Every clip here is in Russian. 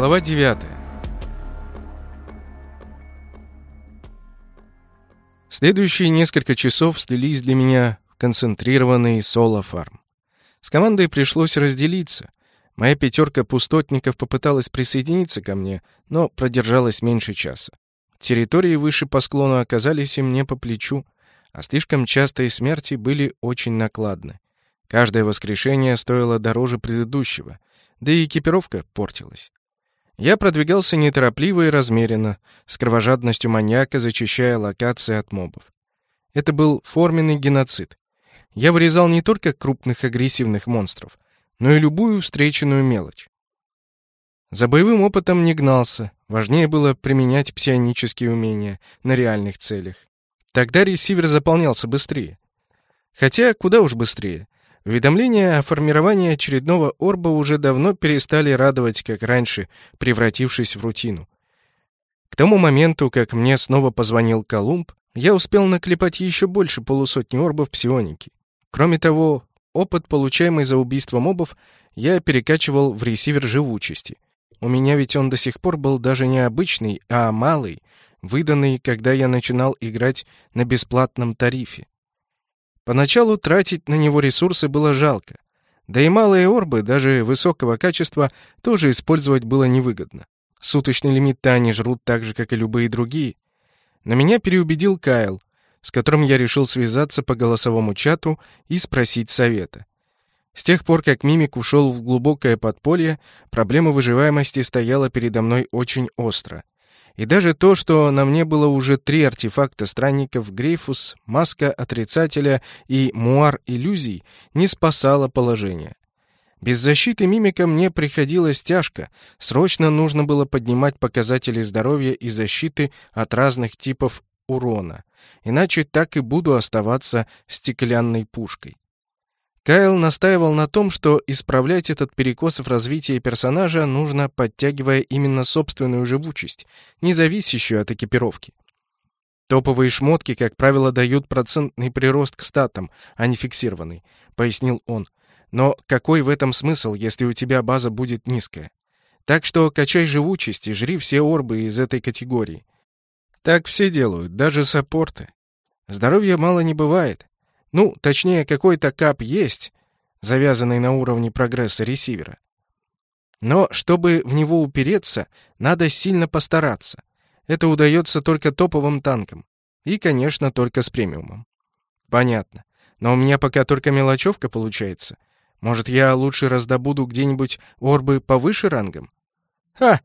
Глава 9. Следующие несколько часов слились для меня в концентрированный соло-фарм. С командой пришлось разделиться. Моя пятерка пустотников попыталась присоединиться ко мне, но продержалась меньше часа. Территории выше по склону оказались им не по плечу, а слишком частые смерти были очень накладны. Каждое воскрешение стоило дороже предыдущего, да и экипировка портилась. Я продвигался неторопливо и размеренно, с кровожадностью маньяка зачищая локации от мобов. Это был форменный геноцид. Я вырезал не только крупных агрессивных монстров, но и любую встреченную мелочь. За боевым опытом не гнался, важнее было применять псионические умения на реальных целях. Тогда ресивер заполнялся быстрее. Хотя куда уж быстрее. Уведомления о формировании очередного орба уже давно перестали радовать, как раньше, превратившись в рутину. К тому моменту, как мне снова позвонил Колумб, я успел наклепать еще больше полусотни орбов псионики. Кроме того, опыт, получаемый за убийство мобов, я перекачивал в ресивер живучести. У меня ведь он до сих пор был даже не обычный, а малый, выданный, когда я начинал играть на бесплатном тарифе. Поначалу тратить на него ресурсы было жалко. Да и малые орбы, даже высокого качества, тоже использовать было невыгодно. Суточный лимит-то они жрут так же, как и любые другие. На меня переубедил Кайл, с которым я решил связаться по голосовому чату и спросить совета. С тех пор, как Мимик ушел в глубокое подполье, проблема выживаемости стояла передо мной очень остро. И даже то, что на мне было уже три артефакта странников Грейфус, Маска Отрицателя и Муар Иллюзий, не спасало положение. Без защиты мимика мне приходилось тяжко. Срочно нужно было поднимать показатели здоровья и защиты от разных типов урона. Иначе так и буду оставаться стеклянной пушкой. Кайл настаивал на том, что исправлять этот перекос в развитии персонажа нужно, подтягивая именно собственную живучесть, не зависящую от экипировки. Топовые шмотки, как правило, дают процентный прирост к статам, а не фиксированный, пояснил он. Но какой в этом смысл, если у тебя база будет низкая? Так что качай живучесть и жри все орбы из этой категории. Так все делают, даже саппорты. Здоровья мало не бывает. Ну, точнее, какой-то кап есть, завязанный на уровне прогресса ресивера. Но чтобы в него упереться, надо сильно постараться. Это удается только топовым танкам. И, конечно, только с премиумом. Понятно. Но у меня пока только мелочевка получается. Может, я лучше раздобуду где-нибудь орбы повыше рангом? Ха!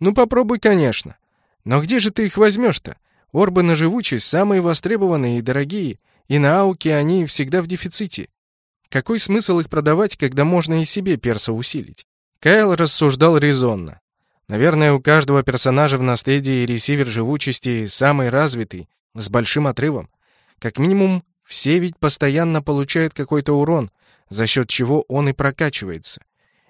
Ну попробуй, конечно. Но где же ты их возьмешь-то? Орбы на живучесть самые востребованные и дорогие, и на ауке они всегда в дефиците. Какой смысл их продавать, когда можно и себе перса усилить? Кайл рассуждал резонно. Наверное, у каждого персонажа в наследии ресивер живучести самый развитый, с большим отрывом. Как минимум, все ведь постоянно получают какой-то урон, за счет чего он и прокачивается.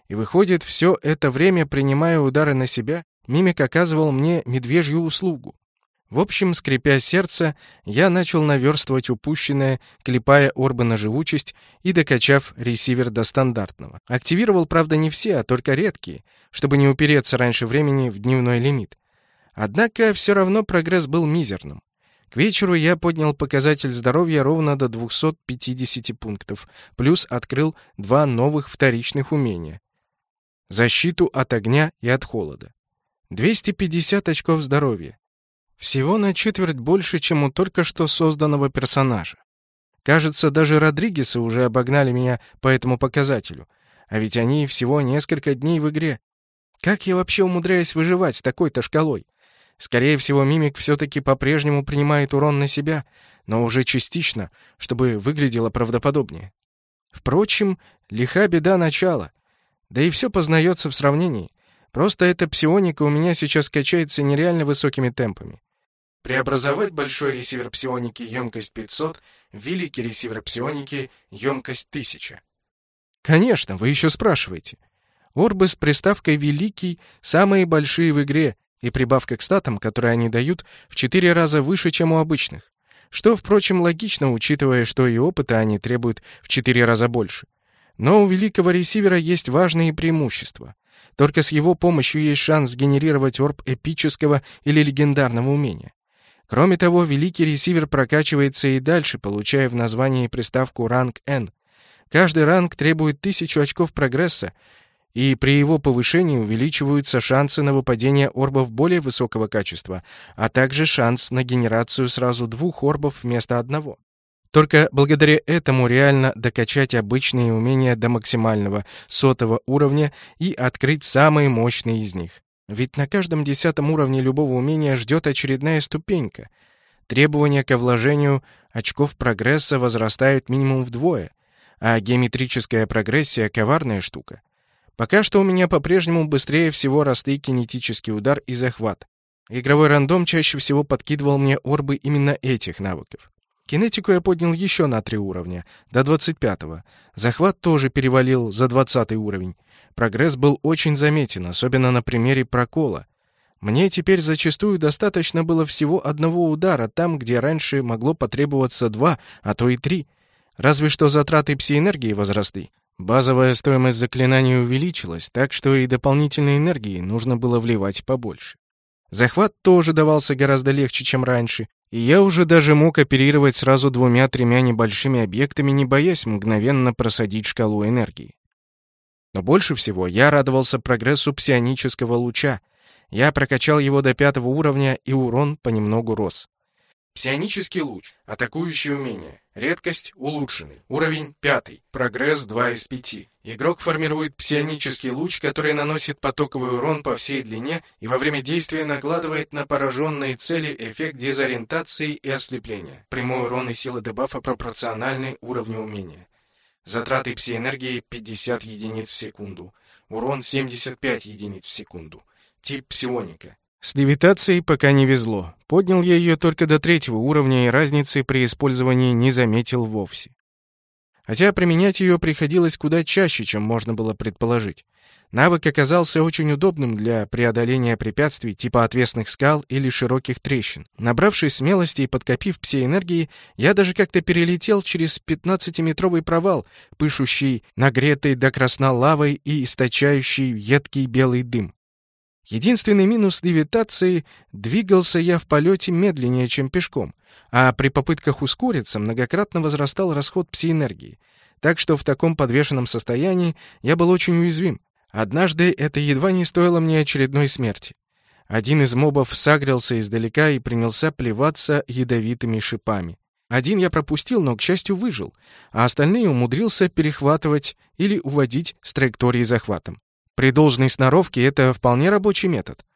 И выходит, все это время, принимая удары на себя, Мимик оказывал мне медвежью услугу. В общем, скрипя сердце, я начал наверстывать упущенное, клепая орбы на живучесть и докачав ресивер до стандартного. Активировал, правда, не все, а только редкие, чтобы не упереться раньше времени в дневной лимит. Однако все равно прогресс был мизерным. К вечеру я поднял показатель здоровья ровно до 250 пунктов, плюс открыл два новых вторичных умения. Защиту от огня и от холода. 250 очков здоровья. Всего на четверть больше, чем у только что созданного персонажа. Кажется, даже Родригесы уже обогнали меня по этому показателю. А ведь они всего несколько дней в игре. Как я вообще умудряюсь выживать с такой-то шкалой? Скорее всего, мимик все-таки по-прежнему принимает урон на себя, но уже частично, чтобы выглядело правдоподобнее. Впрочем, лиха беда начала. Да и все познается в сравнении. Просто эта псионика у меня сейчас качается нереально высокими темпами. Преобразовать большой ресивер псионики емкость 500 в великий ресивер псионики емкость 1000. Конечно, вы еще спрашиваете. Орбы с приставкой «великий» самые большие в игре, и прибавка к статам, которые они дают, в 4 раза выше, чем у обычных. Что, впрочем, логично, учитывая, что и опыта они требуют в 4 раза больше. Но у великого ресивера есть важные преимущества. Только с его помощью есть шанс сгенерировать орб эпического или легендарного умения. Кроме того, великий ресивер прокачивается и дальше, получая в названии приставку ранг N. Каждый ранг требует 1000 очков прогресса, и при его повышении увеличиваются шансы на выпадение орбов более высокого качества, а также шанс на генерацию сразу двух орбов вместо одного. Только благодаря этому реально докачать обычные умения до максимального сотого уровня и открыть самые мощные из них. Ведь на каждом десятом уровне любого умения ждет очередная ступенька. Требования к вложению очков прогресса возрастают минимум вдвое, а геометрическая прогрессия — коварная штука. Пока что у меня по-прежнему быстрее всего росли кинетический удар и захват. Игровой рандом чаще всего подкидывал мне орбы именно этих навыков. Кинетику я поднял еще на три уровня, до 25-го. Захват тоже перевалил за 20 уровень. Прогресс был очень заметен, особенно на примере прокола. Мне теперь зачастую достаточно было всего одного удара там, где раньше могло потребоваться два, а то и три. Разве что затраты псиэнергии возросли. Базовая стоимость заклинаний увеличилась, так что и дополнительной энергии нужно было вливать побольше. Захват тоже давался гораздо легче, чем раньше, и я уже даже мог оперировать сразу двумя-тремя небольшими объектами, не боясь мгновенно просадить шкалу энергии. Но больше всего я радовался прогрессу псионического луча. Я прокачал его до пятого уровня, и урон понемногу рос. Псионический луч. Атакующее умение. Редкость улучшенный. Уровень 5. Прогресс 2 из 5. Игрок формирует псионический луч, который наносит потоковый урон по всей длине и во время действия накладывает на пораженные цели эффект дезориентации и ослепления. Прямой урон и сила дебафа пропорциональны уровню умения. Затраты псиэнергии 50 единиц в секунду. Урон 75 единиц в секунду. Тип псионика. С левитацией пока не везло. Поднял я ее только до третьего уровня и разницы при использовании не заметил вовсе. Хотя применять ее приходилось куда чаще, чем можно было предположить. Навык оказался очень удобным для преодоления препятствий типа отвесных скал или широких трещин. Набравшись смелости и подкопив псиэнергии, я даже как-то перелетел через 15-метровый провал, пышущий нагретой до красна лавой и источающий едкий белый дым. Единственный минус левитации — двигался я в полете медленнее, чем пешком, а при попытках ускориться многократно возрастал расход псиэнергии. Так что в таком подвешенном состоянии я был очень уязвим. Однажды это едва не стоило мне очередной смерти. Один из мобов сагрился издалека и принялся плеваться ядовитыми шипами. Один я пропустил, но, к счастью, выжил, а остальные умудрился перехватывать или уводить с траектории захватом. При должной сноровке это вполне рабочий метод.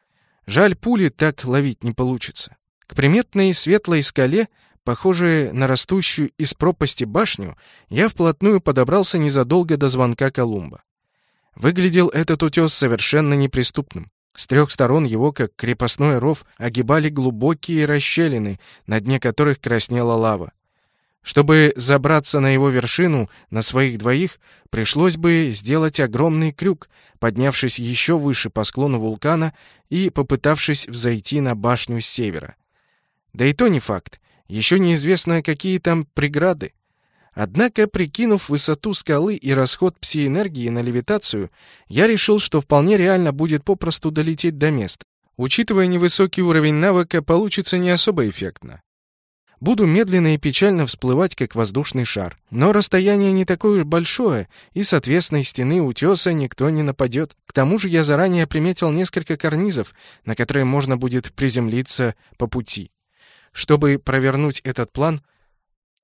Жаль, пули так ловить не получится. К приметной светлой скале, похожей на растущую из пропасти башню, я вплотную подобрался незадолго до звонка Колумба. Выглядел этот утес совершенно неприступным. С трех сторон его, как крепостной ров, огибали глубокие расщелины, на дне которых краснела лава. Чтобы забраться на его вершину на своих двоих, пришлось бы сделать огромный крюк, поднявшись еще выше по склону вулкана и попытавшись взойти на башню с севера. Да и то не факт. Еще неизвестно, какие там преграды. Однако, прикинув высоту скалы и расход псиэнергии на левитацию, я решил, что вполне реально будет попросту долететь до места. Учитывая невысокий уровень навыка, получится не особо эффектно. Буду медленно и печально всплывать, как воздушный шар. Но расстояние не такое уж большое, и с отвесной стены утеса никто не нападет. К тому же я заранее приметил несколько карнизов, на которые можно будет приземлиться по пути. Чтобы провернуть этот план,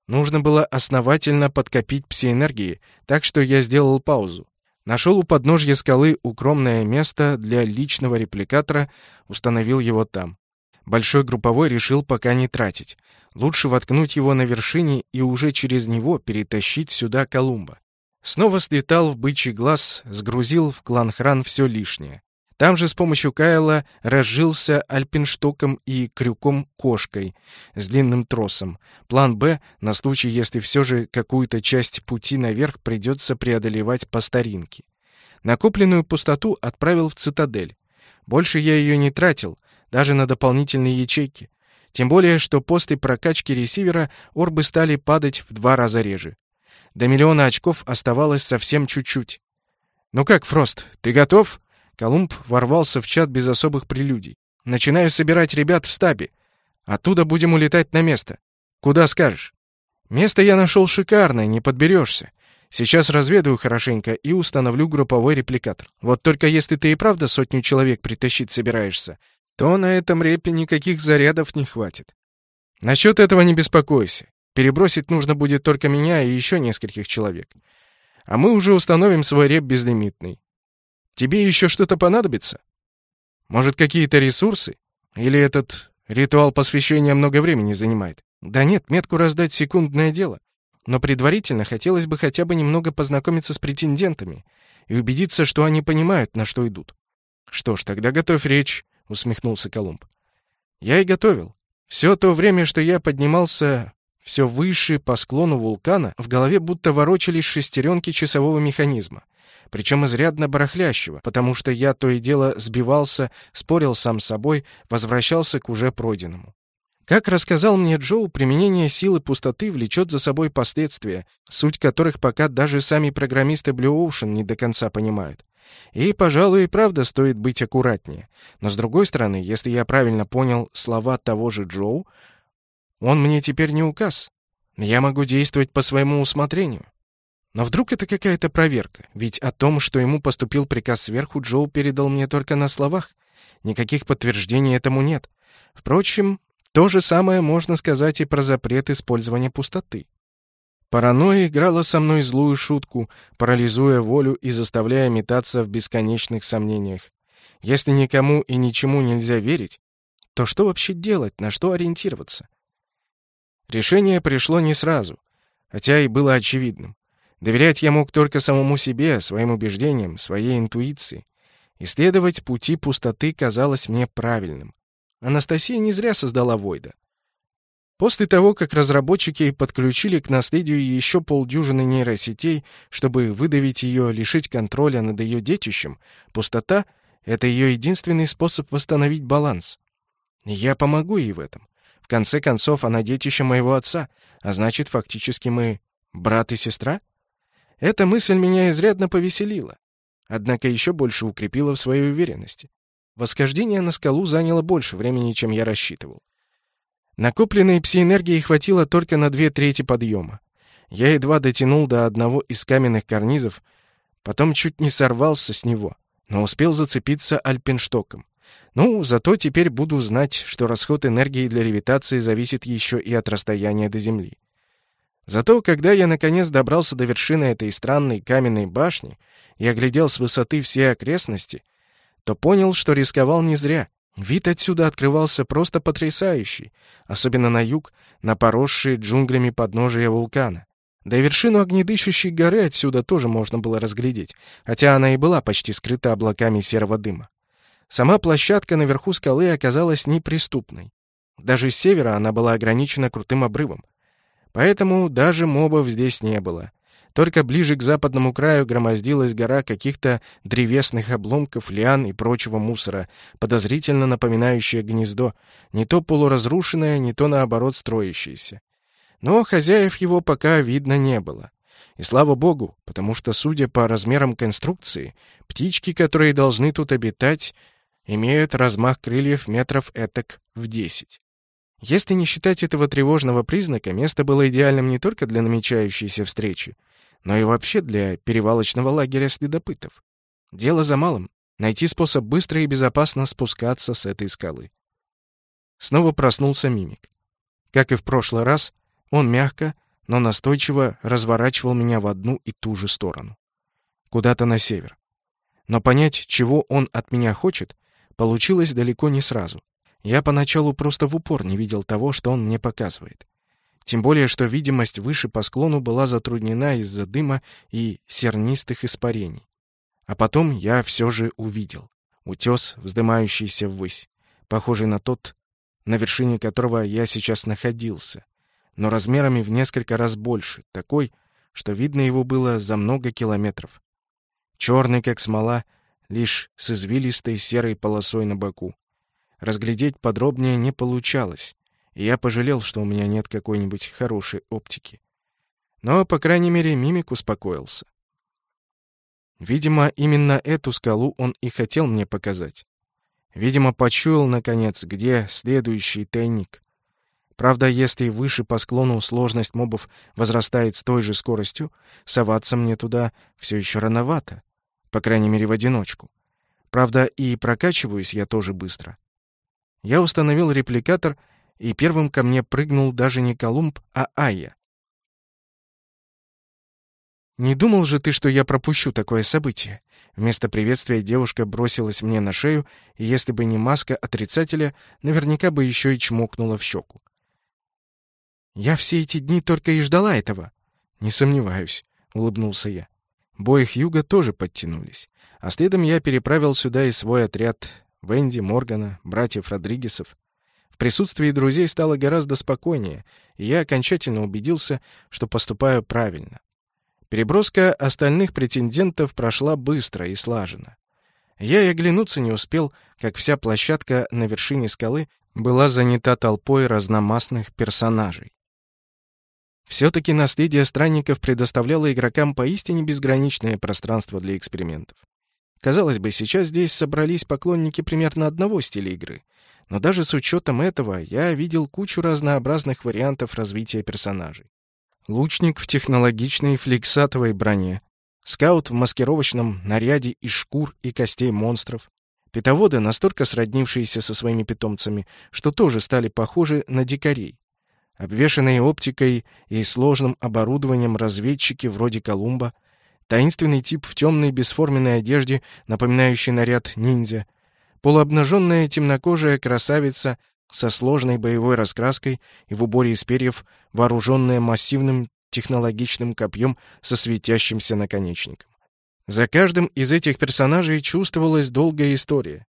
нужно было основательно подкопить псиэнергии, так что я сделал паузу. Нашел у подножья скалы укромное место для личного репликатора, установил его там. Большой групповой решил пока не тратить. Лучше воткнуть его на вершине и уже через него перетащить сюда Колумба. Снова слетал в бычий глаз, сгрузил в кланхран все лишнее. Там же с помощью Кайла разжился альпинштоком и крюком-кошкой с длинным тросом. План «Б» на случай, если все же какую-то часть пути наверх придется преодолевать по старинке. Накопленную пустоту отправил в цитадель. Больше я ее не тратил, даже на дополнительные ячейки. Тем более, что после прокачки ресивера орбы стали падать в два раза реже. До миллиона очков оставалось совсем чуть-чуть. «Ну как, Фрост, ты готов?» Колумб ворвался в чат без особых прелюдий. «Начинаю собирать ребят в стабе. Оттуда будем улетать на место. Куда скажешь?» «Место я нашел шикарное, не подберешься. Сейчас разведаю хорошенько и установлю групповой репликатор. Вот только если ты и правда сотню человек притащить собираешься, то на этом репе никаких зарядов не хватит. Насчет этого не беспокойся. Перебросить нужно будет только меня и еще нескольких человек. А мы уже установим свой реп безлимитный. Тебе еще что-то понадобится? Может, какие-то ресурсы? Или этот ритуал посвящения много времени занимает? Да нет, метку раздать секундное дело. Но предварительно хотелось бы хотя бы немного познакомиться с претендентами и убедиться, что они понимают, на что идут. Что ж, тогда готовь речь, усмехнулся Колумб. Я и готовил. Все то время, что я поднимался все выше по склону вулкана, в голове будто ворочались шестеренки часового механизма. Причем изрядно барахлящего, потому что я то и дело сбивался, спорил сам с собой, возвращался к уже пройденному. Как рассказал мне Джоу, применение силы пустоты влечет за собой последствия, суть которых пока даже сами программисты Blue Ocean не до конца понимают. И, пожалуй, и правда стоит быть аккуратнее. Но с другой стороны, если я правильно понял слова того же Джоу, он мне теперь не указ. Я могу действовать по своему усмотрению. Но вдруг это какая-то проверка? Ведь о том, что ему поступил приказ сверху, Джоу передал мне только на словах. Никаких подтверждений этому нет. Впрочем, то же самое можно сказать и про запрет использования пустоты. Паранойя играла со мной злую шутку, парализуя волю и заставляя метаться в бесконечных сомнениях. Если никому и ничему нельзя верить, то что вообще делать, на что ориентироваться? Решение пришло не сразу, хотя и было очевидным. Доверять я мог только самому себе, своим убеждениям, своей интуиции. Исследовать пути пустоты казалось мне правильным. Анастасия не зря создала Войда. После того, как разработчики подключили к наследию еще полдюжины нейросетей, чтобы выдавить ее, лишить контроля над ее детищем, пустота — это ее единственный способ восстановить баланс. я помогу ей в этом. В конце концов, она детище моего отца, а значит, фактически мы брат и сестра? Эта мысль меня изрядно повеселила, однако еще больше укрепила в своей уверенности. Восхождение на скалу заняло больше времени, чем я рассчитывал. Накопленной пси-энергии хватило только на две трети подъема. Я едва дотянул до одного из каменных карнизов, потом чуть не сорвался с него, но успел зацепиться альпинштоком. Ну, зато теперь буду знать, что расход энергии для левитации зависит еще и от расстояния до Земли. Зато, когда я наконец добрался до вершины этой странной каменной башни и оглядел с высоты все окрестности, то понял, что рисковал не зря. Вид отсюда открывался просто потрясающий, особенно на юг, на поросшие джунглями подножия вулкана. Да и вершину огнедышащей горы отсюда тоже можно было разглядеть, хотя она и была почти скрыта облаками серого дыма. Сама площадка наверху скалы оказалась неприступной. Даже с севера она была ограничена крутым обрывом. Поэтому даже мобов здесь не было. Только ближе к западному краю громоздилась гора каких-то древесных обломков, лиан и прочего мусора, подозрительно напоминающее гнездо, не то полуразрушенное, не то наоборот строящееся. Но хозяев его пока видно не было. И слава богу, потому что, судя по размерам конструкции, птички, которые должны тут обитать, имеют размах крыльев метров этак в десять. Если не считать этого тревожного признака, место было идеальным не только для намечающейся встречи, но и вообще для перевалочного лагеря следопытов. Дело за малым — найти способ быстро и безопасно спускаться с этой скалы. Снова проснулся мимик. Как и в прошлый раз, он мягко, но настойчиво разворачивал меня в одну и ту же сторону. Куда-то на север. Но понять, чего он от меня хочет, получилось далеко не сразу. Я поначалу просто в упор не видел того, что он мне показывает. Тем более, что видимость выше по склону была затруднена из-за дыма и сернистых испарений. А потом я все же увидел. Утес, вздымающийся ввысь, похожий на тот, на вершине которого я сейчас находился, но размерами в несколько раз больше, такой, что видно его было за много километров. Черный, как смола, лишь с извилистой серой полосой на боку. Разглядеть подробнее не получалось, и я пожалел, что у меня нет какой-нибудь хорошей оптики. Но, по крайней мере, мимик успокоился. Видимо, именно эту скалу он и хотел мне показать. Видимо, почуял, наконец, где следующий тайник. Правда, если выше по склону сложность мобов возрастает с той же скоростью, соваться мне туда все еще рановато. По крайней мере, в одиночку. Правда, и прокачиваюсь я тоже быстро. Я установил репликатор, и первым ко мне прыгнул даже не Колумб, а Айя. «Не думал же ты, что я пропущу такое событие?» Вместо приветствия девушка бросилась мне на шею, и если бы не маска отрицателя, наверняка бы еще и чмокнула в щеку. «Я все эти дни только и ждала этого». «Не сомневаюсь», — улыбнулся я. Бои Хьюга тоже подтянулись. А следом я переправил сюда и свой отряд Венди, Моргана, братьев Родригесов. Присутствии друзей стало гораздо спокойнее, и я окончательно убедился, что поступаю правильно. Переброска остальных претендентов прошла быстро и слаженно. Я и оглянуться не успел, как вся площадка на вершине скалы была занята толпой разномастных персонажей. Все-таки наследие странников предоставляло игрокам поистине безграничное пространство для экспериментов. Казалось бы, сейчас здесь собрались поклонники примерно одного стиля игры, но даже с учетом этого я видел кучу разнообразных вариантов развития персонажей. Лучник в технологичной флексатовой броне. Скаут в маскировочном наряде из шкур и костей монстров. Питоводы, настолько сроднившиеся со своими питомцами, что тоже стали похожи на дикарей. Обвешанные оптикой и сложным оборудованием разведчики вроде Колумба. Таинственный тип в темной бесформенной одежде, напоминающий наряд ниндзя. Полуобнаженная темнокожая красавица со сложной боевой раскраской и в уборе из перьев, вооруженная массивным технологичным копьем со светящимся наконечником. За каждым из этих персонажей чувствовалась долгая история.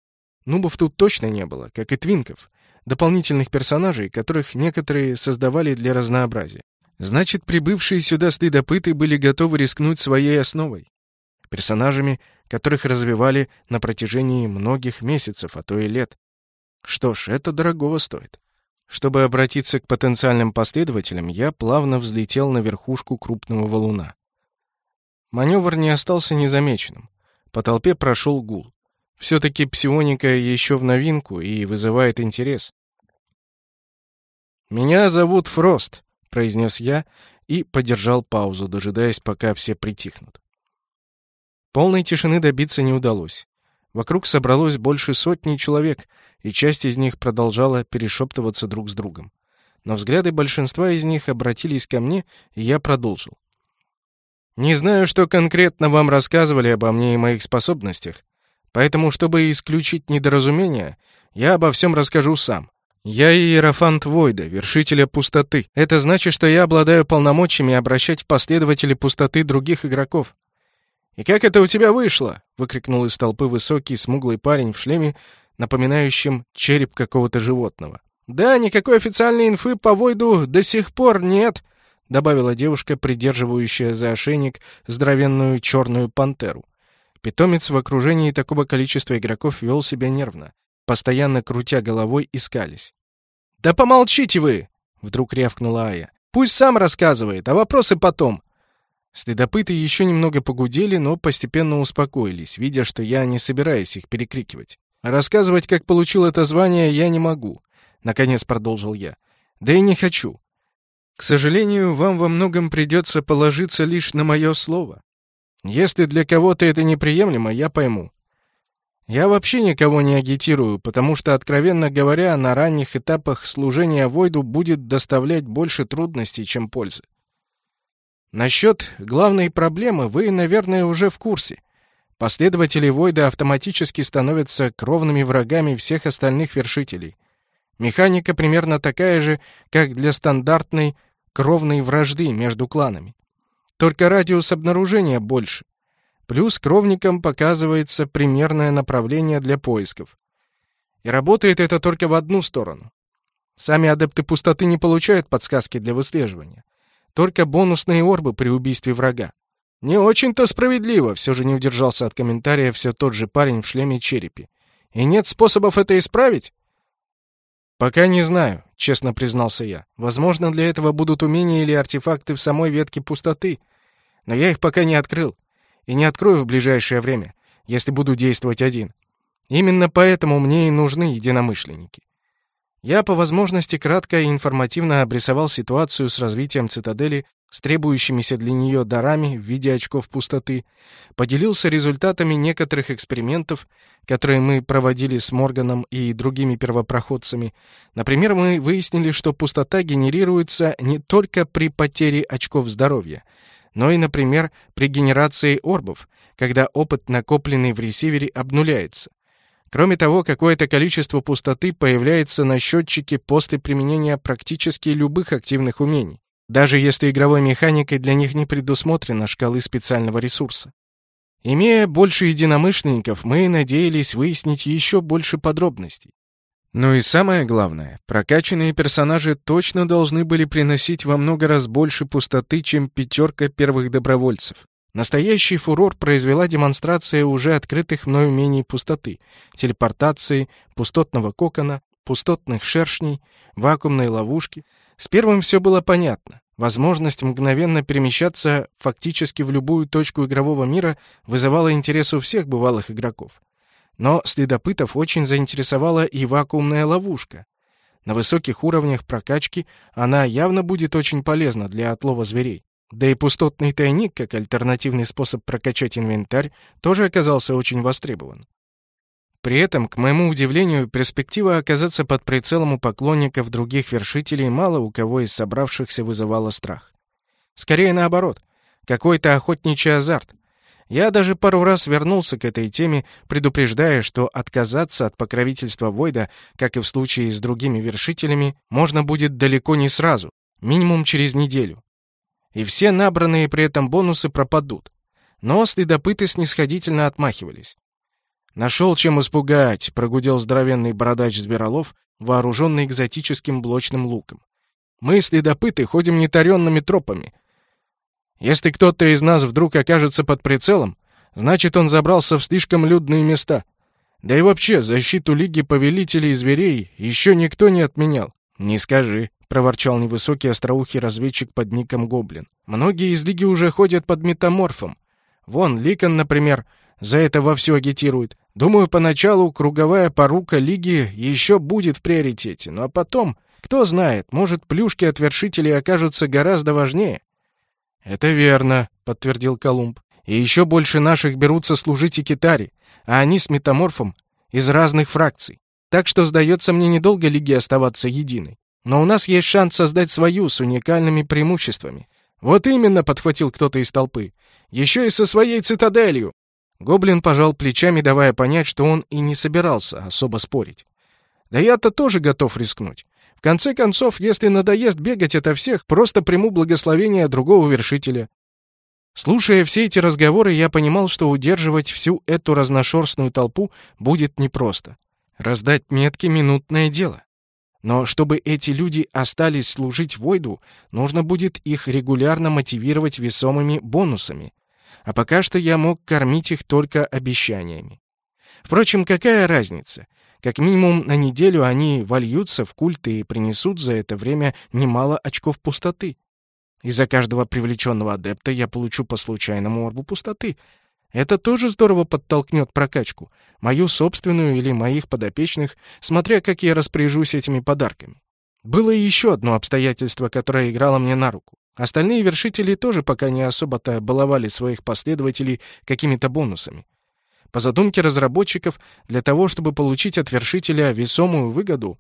Нубов тут точно не было, как и твинков, дополнительных персонажей, которых некоторые создавали для разнообразия. Значит, прибывшие сюда следопыты были готовы рискнуть своей основой. Персонажами, которых развивали на протяжении многих месяцев, а то и лет. Что ж, это дорогого стоит. Чтобы обратиться к потенциальным последователям, я плавно взлетел на верхушку крупного валуна. Маневр не остался незамеченным. По толпе прошел гул. Все-таки псионика еще в новинку и вызывает интерес. «Меня зовут Фрост», — произнес я и подержал паузу, дожидаясь, пока все притихнут. Полной тишины добиться не удалось. Вокруг собралось больше сотни человек, и часть из них продолжала перешептываться друг с другом. Но взгляды большинства из них обратились ко мне, и я продолжил. «Не знаю, что конкретно вам рассказывали обо мне и моих способностях, поэтому, чтобы исключить недоразумения, я обо всем расскажу сам. Я Иерофант Войда, вершителя пустоты. Это значит, что я обладаю полномочиями обращать в последователи пустоты других игроков. «И как это у тебя вышло?» — выкрикнул из толпы высокий, смуглый парень в шлеме, напоминающем череп какого-то животного. «Да, никакой официальной инфы по Войду до сих пор нет», — добавила девушка, придерживающая за ошейник здоровенную черную пантеру. Питомец в окружении такого количества игроков вел себя нервно, постоянно крутя головой и скались. «Да помолчите вы!» — вдруг рявкнула Ая. «Пусть сам рассказывает, а вопросы потом. Следопыты еще немного погудели, но постепенно успокоились, видя, что я не собираюсь их перекрикивать. «Рассказывать, как получил это звание, я не могу», — наконец продолжил я. «Да и не хочу. К сожалению, вам во многом придется положиться лишь на мое слово. Если для кого-то это неприемлемо, я пойму. Я вообще никого не агитирую, потому что, откровенно говоря, на ранних этапах служения Войду будет доставлять больше трудностей, чем пользы. Насчет главной проблемы вы, наверное, уже в курсе. Последователи Войда автоматически становятся кровными врагами всех остальных вершителей. Механика примерно такая же, как для стандартной кровной вражды между кланами. Только радиус обнаружения больше. Плюс кровникам показывается примерное направление для поисков. И работает это только в одну сторону. Сами адепты пустоты не получают подсказки для выслеживания. Только бонусные орбы при убийстве врага. Не очень-то справедливо, все же не удержался от комментария все тот же парень в шлеме черепи. И нет способов это исправить? «Пока не знаю», — честно признался я. «Возможно, для этого будут умения или артефакты в самой ветке пустоты. Но я их пока не открыл. И не открою в ближайшее время, если буду действовать один. Именно поэтому мне и нужны единомышленники. Я по возможности кратко и информативно обрисовал ситуацию с развитием цитадели, с требующимися для нее дарами в виде очков пустоты, поделился результатами некоторых экспериментов, которые мы проводили с Морганом и другими первопроходцами. Например, мы выяснили, что пустота генерируется не только при потере очков здоровья, но и, например, при генерации орбов, когда опыт, накопленный в ресивере, обнуляется. Кроме того, какое-то количество пустоты появляется на счетчике после применения практически любых активных умений, даже если игровой механикой для них не предусмотрена шкалы специального ресурса. Имея больше единомышленников, мы надеялись выяснить еще больше подробностей. Ну и самое главное, прокачанные персонажи точно должны были приносить во много раз больше пустоты, чем пятерка первых добровольцев. Настоящий фурор произвела демонстрация уже открытых мною умений пустоты, телепортации, пустотного кокона, пустотных шершней, вакуумной ловушки. С первым все было понятно. Возможность мгновенно перемещаться фактически в любую точку игрового мира вызывала интерес у всех бывалых игроков. Но следопытов очень заинтересовала и вакуумная ловушка. На высоких уровнях прокачки она явно будет очень полезна для отлова зверей. Да и пустотный тайник, как альтернативный способ прокачать инвентарь, тоже оказался очень востребован. При этом, к моему удивлению, перспектива оказаться под прицелом у поклонников других вершителей мало у кого из собравшихся вызывала страх. Скорее наоборот, какой-то охотничий азарт. Я даже пару раз вернулся к этой теме, предупреждая, что отказаться от покровительства Войда, как и в случае с другими вершителями, можно будет далеко не сразу, минимум через неделю и все набранные при этом бонусы пропадут. Но следопыты снисходительно отмахивались. «Нашел чем испугать», — прогудел здоровенный бородач Зверолов, вооруженный экзотическим блочным луком. «Мы, следопыты, ходим нетаренными тропами. Если кто-то из нас вдруг окажется под прицелом, значит, он забрался в слишком людные места. Да и вообще, защиту Лиги Повелителей Зверей еще никто не отменял. Не скажи. — проворчал невысокий остроухий разведчик под ником Гоблин. «Многие из Лиги уже ходят под метаморфом. Вон, Ликон, например, за это вовсю агитирует. Думаю, поначалу круговая порука Лиги еще будет в приоритете, ну а потом, кто знает, может, плюшки от вершителей окажутся гораздо важнее». «Это верно», — подтвердил Колумб. «И еще больше наших берутся служить и китари, а они с метаморфом из разных фракций. Так что, сдается мне, недолго Лиги оставаться единой. Но у нас есть шанс создать свою с уникальными преимуществами. Вот именно, подхватил кто-то из толпы. Еще и со своей цитаделью. Гоблин пожал плечами, давая понять, что он и не собирался особо спорить. Да я-то тоже готов рискнуть. В конце концов, если надоест бегать ото всех, просто приму благословение другого вершителя. Слушая все эти разговоры, я понимал, что удерживать всю эту разношерстную толпу будет непросто. Раздать метки — минутное дело. Но чтобы эти люди остались служить Войду, нужно будет их регулярно мотивировать весомыми бонусами. А пока что я мог кормить их только обещаниями. Впрочем, какая разница? Как минимум на неделю они вольются в культы и принесут за это время немало очков пустоты. И за каждого привлеченного адепта я получу по случайному орбу пустоты — это тоже здорово подтолкнет прокачку, мою собственную или моих подопечных, смотря как я распоряжусь этими подарками. Было еще одно обстоятельство, которое играло мне на руку. Остальные вершители тоже пока не особо-то баловали своих последователей какими-то бонусами. По задумке разработчиков, для того, чтобы получить от вершителя весомую выгоду,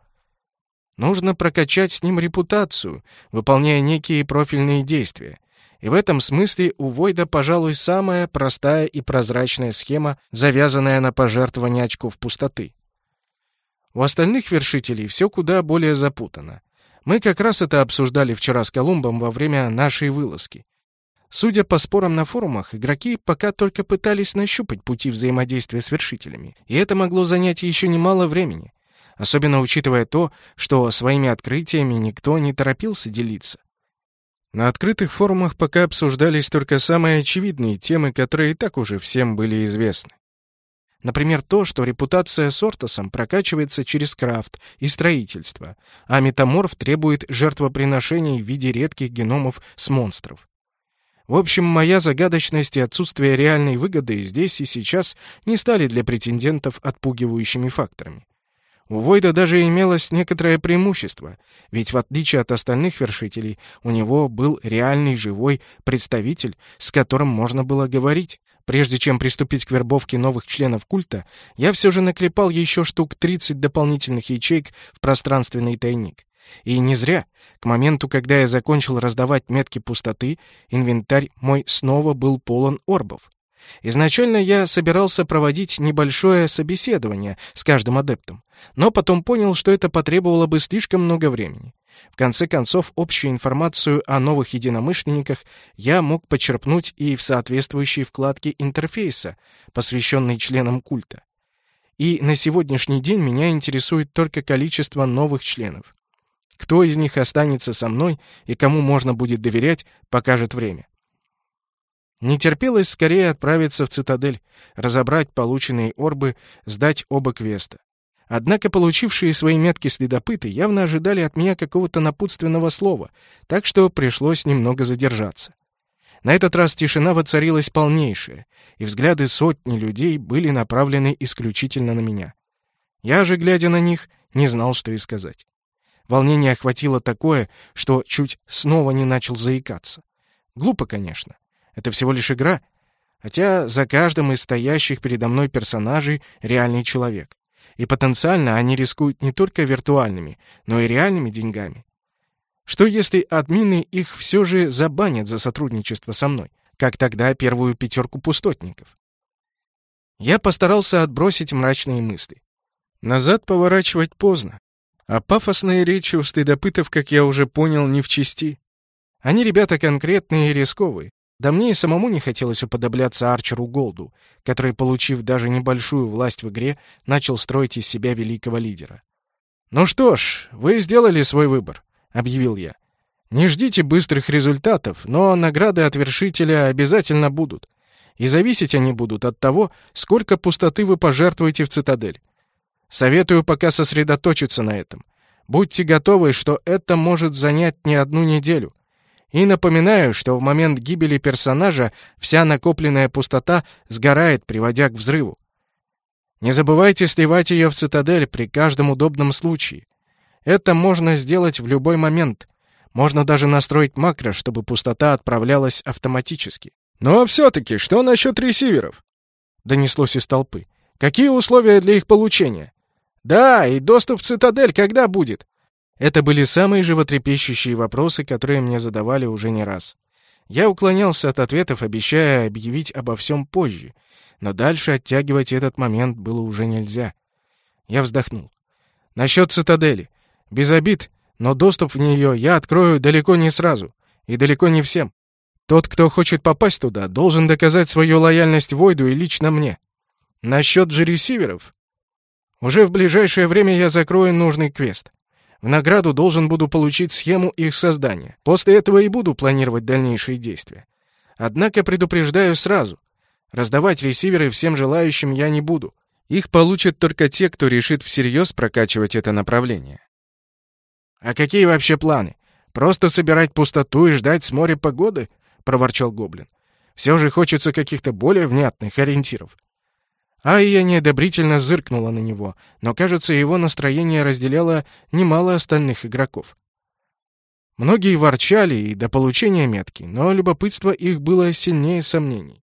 нужно прокачать с ним репутацию, выполняя некие профильные действия. И в этом смысле у Войда, пожалуй, самая простая и прозрачная схема, завязанная на пожертвование очков пустоты. У остальных вершителей все куда более запутано. Мы как раз это обсуждали вчера с Колумбом во время нашей вылазки. Судя по спорам на форумах, игроки пока только пытались нащупать пути взаимодействия с вершителями, и это могло занять еще немало времени, особенно учитывая то, что своими открытиями никто не торопился делиться. На открытых форумах пока обсуждались только самые очевидные темы, которые и так уже всем были известны. Например, то, что репутация с Ортосом прокачивается через крафт и строительство, а метаморф требует жертвоприношений в виде редких геномов с монстров. В общем, моя загадочность и отсутствие реальной выгоды здесь и сейчас не стали для претендентов отпугивающими факторами. У Войда даже имелось некоторое преимущество, ведь в отличие от остальных вершителей, у него был реальный живой представитель, с которым можно было говорить. Прежде чем приступить к вербовке новых членов культа, я все же наклепал еще штук 30 дополнительных ячеек в пространственный тайник. И не зря. К моменту, когда я закончил раздавать метки пустоты, инвентарь мой снова был полон орбов. Изначально я собирался проводить небольшое собеседование с каждым адептом, но потом понял, что это потребовало бы слишком много времени. В конце концов, общую информацию о новых единомышленниках я мог почерпнуть и в соответствующей вкладке интерфейса, посвященной членам культа. И на сегодняшний день меня интересует только количество новых членов. Кто из них останется со мной и кому можно будет доверять, покажет время. Не терпелось скорее отправиться в цитадель, разобрать полученные орбы, сдать оба квеста. Однако получившие свои метки следопыты явно ожидали от меня какого-то напутственного слова, так что пришлось немного задержаться. На этот раз тишина воцарилась полнейшая, и взгляды сотни людей были направлены исключительно на меня. Я же, глядя на них, не знал, что и сказать. Волнение охватило такое, что чуть снова не начал заикаться. Глупо, конечно. Это всего лишь игра. Хотя за каждым из стоящих передо мной персонажей реальный человек. И потенциально они рискуют не только виртуальными, но и реальными деньгами. Что если админы их все же забанят за сотрудничество со мной, как тогда первую пятерку пустотников? Я постарался отбросить мрачные мысли. Назад поворачивать поздно. А пафосные речи у стыдопытов, как я уже понял, не в чести. Они ребята конкретные и рисковые. Да мне и самому не хотелось уподобляться Арчеру Голду, который, получив даже небольшую власть в игре, начал строить из себя великого лидера. «Ну что ж, вы сделали свой выбор», — объявил я. «Не ждите быстрых результатов, но награды от вершителя обязательно будут. И зависеть они будут от того, сколько пустоты вы пожертвуете в цитадель. Советую пока сосредоточиться на этом. Будьте готовы, что это может занять не одну неделю. И напоминаю, что в момент гибели персонажа вся накопленная пустота сгорает, приводя к взрыву. Не забывайте сливать ее в цитадель при каждом удобном случае. Это можно сделать в любой момент. Можно даже настроить макро, чтобы пустота отправлялась автоматически. «Но все-таки, что насчет ресиверов?» Донеслось из толпы. «Какие условия для их получения?» «Да, и доступ в цитадель когда будет?» Это были самые животрепещущие вопросы, которые мне задавали уже не раз. Я уклонялся от ответов, обещая объявить обо всем позже, но дальше оттягивать этот момент было уже нельзя. Я вздохнул. «Насчет цитадели. Без обид, но доступ в нее я открою далеко не сразу, и далеко не всем. Тот, кто хочет попасть туда, должен доказать свою лояльность Войду и лично мне. Насчет же ресиверов. Уже в ближайшее время я закрою нужный квест. В награду должен буду получить схему их создания. После этого и буду планировать дальнейшие действия. Однако предупреждаю сразу. Раздавать ресиверы всем желающим я не буду. Их получат только те, кто решит всерьез прокачивать это направление. «А какие вообще планы? Просто собирать пустоту и ждать с моря погоды?» — проворчал Гоблин. «Все же хочется каких-то более внятных ориентиров». Айя неодобрительно зыркнула на него, но, кажется, его настроение разделяло немало остальных игроков. Многие ворчали и до получения метки, но любопытство их было сильнее сомнений.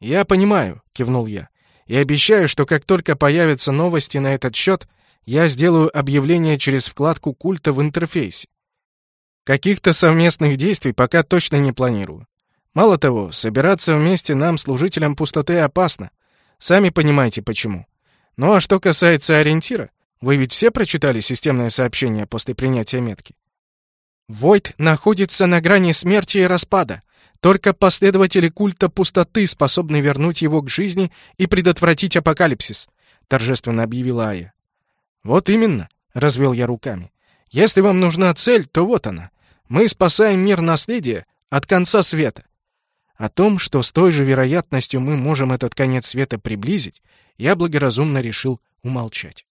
«Я понимаю», — кивнул я, — «и обещаю, что как только появятся новости на этот счет, я сделаю объявление через вкладку культа в интерфейсе. Каких-то совместных действий пока точно не планирую. Мало того, собираться вместе нам, служителям пустоты, опасно. Сами понимаете, почему. Ну а что касается ориентира, вы ведь все прочитали системное сообщение после принятия метки? Войд находится на грани смерти и распада. Только последователи культа пустоты способны вернуть его к жизни и предотвратить апокалипсис, торжественно объявила Ая. Вот именно, развел я руками. Если вам нужна цель, то вот она. Мы спасаем мир наследия от конца света. О том, что с той же вероятностью мы можем этот конец света приблизить, я благоразумно решил умолчать.